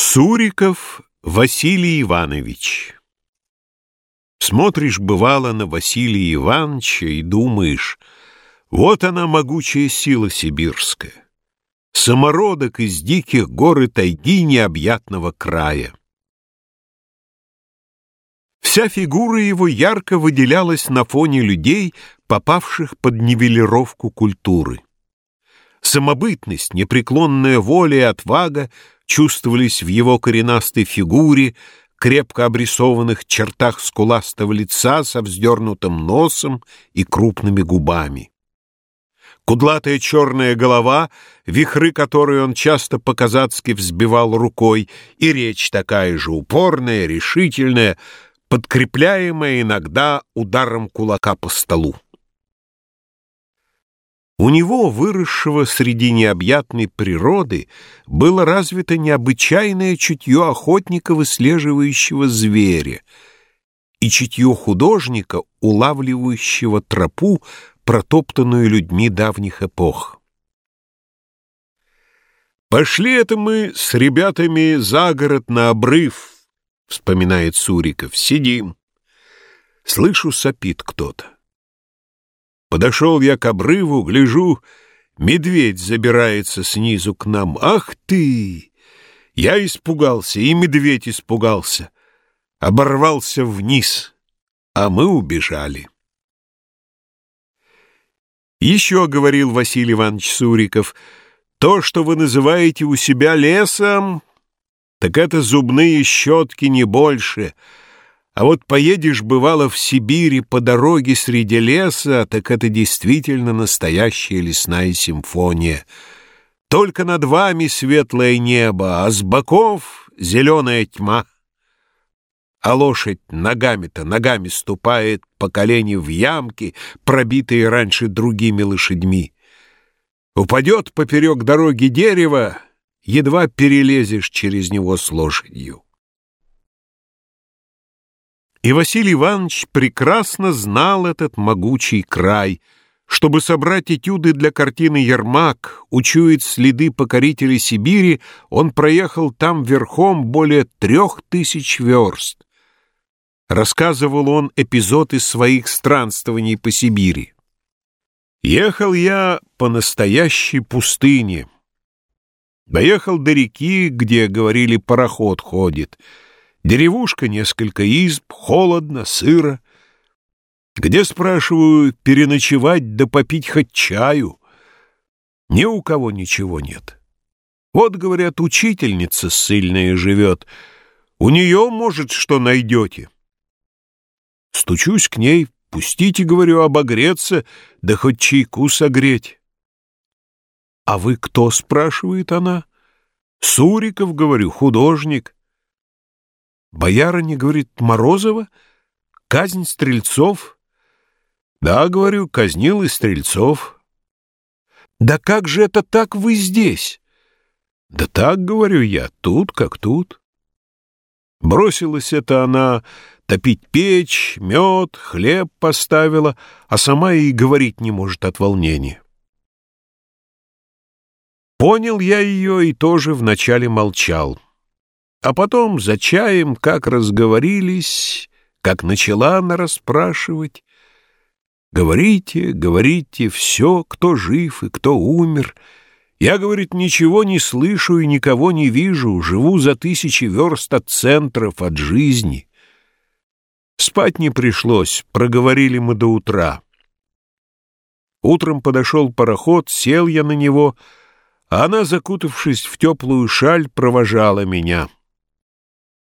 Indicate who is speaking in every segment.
Speaker 1: Суриков Василий Иванович Смотришь, бывало, на Василия Ивановича и думаешь, вот она, могучая сила сибирская, самородок из диких гор и тайги необъятного края. Вся фигура его ярко выделялась на фоне людей, попавших под нивелировку культуры. Самобытность, непреклонная воля и отвага чувствовались в его коренастой фигуре, крепко обрисованных чертах скуластого лица со вздернутым носом и крупными губами. Кудлатая черная голова, вихры которой он часто по-казацки взбивал рукой, и речь такая же упорная, решительная, подкрепляемая иногда ударом кулака по столу. У него, выросшего среди необъятной природы, было развито необычайное чутье охотника, выслеживающего зверя, и чутье художника, улавливающего тропу, протоптанную людьми давних эпох. «Пошли это мы с ребятами за город на обрыв», — вспоминает Суриков, — «сидим». Слышу, сопит кто-то. Подошел я к обрыву, гляжу, медведь забирается снизу к нам. Ах ты! Я испугался, и медведь испугался. Оборвался вниз, а мы убежали. Еще говорил Василий Иванович Суриков, то, что вы называете у себя лесом, так это зубные щетки не больше — а вот поедешь, бывало, в Сибири по дороге среди леса, так это действительно настоящая лесная симфония. Только над вами светлое небо, а с боков зеленая тьма. А лошадь ногами-то, ногами ступает по колени в ямки, пробитые раньше другими лошадьми. Упадет поперек дороги дерево, едва перелезешь через него с лошадью. И Василий Иванович прекрасно знал этот могучий край. Чтобы собрать этюды для картины «Ермак», учуять следы покорителей Сибири, он проехал там верхом более трех тысяч верст. Рассказывал он эпизод из своих странствований по Сибири. «Ехал я по настоящей пустыне. Доехал до реки, где, говорили, пароход ходит». Деревушка, несколько изб, холодно, сыро. Где, спрашиваю, переночевать да попить хоть чаю? Ни у кого ничего нет. Вот, говорят, учительница ссыльная живет. У нее, может, что найдете. Стучусь к ней, пустите, говорю, обогреться, да хоть чайку согреть. «А вы кто?» — спрашивает она. «Суриков, — говорю, — художник». Боярыня, говорит, Морозова? Казнь стрельцов? Да, говорю, казнил и стрельцов. Да как же это так вы здесь? Да так, говорю я, тут как тут. Бросилась это она топить печь, мед, хлеб поставила, а сама и говорить не может от волнения. Понял я ее и тоже вначале молчал. А потом за чаем, как разговорились, как начала она расспрашивать. Говорите, говорите, все, кто жив и кто умер. Я, говорит, ничего не слышу и никого не вижу, живу за тысячи верст от центров, от жизни. Спать не пришлось, проговорили мы до утра. Утром подошел пароход, сел я на него, а она, закутавшись в теплую шаль, провожала меня.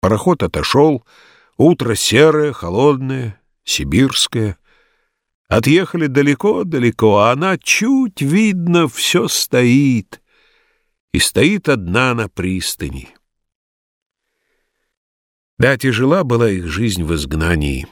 Speaker 1: Пароход отошел, утро серое, холодное, сибирское. Отъехали далеко-далеко, а она чуть, видно, все стоит. И стоит одна на пристани. Да, тяжела была их жизнь в изгнании.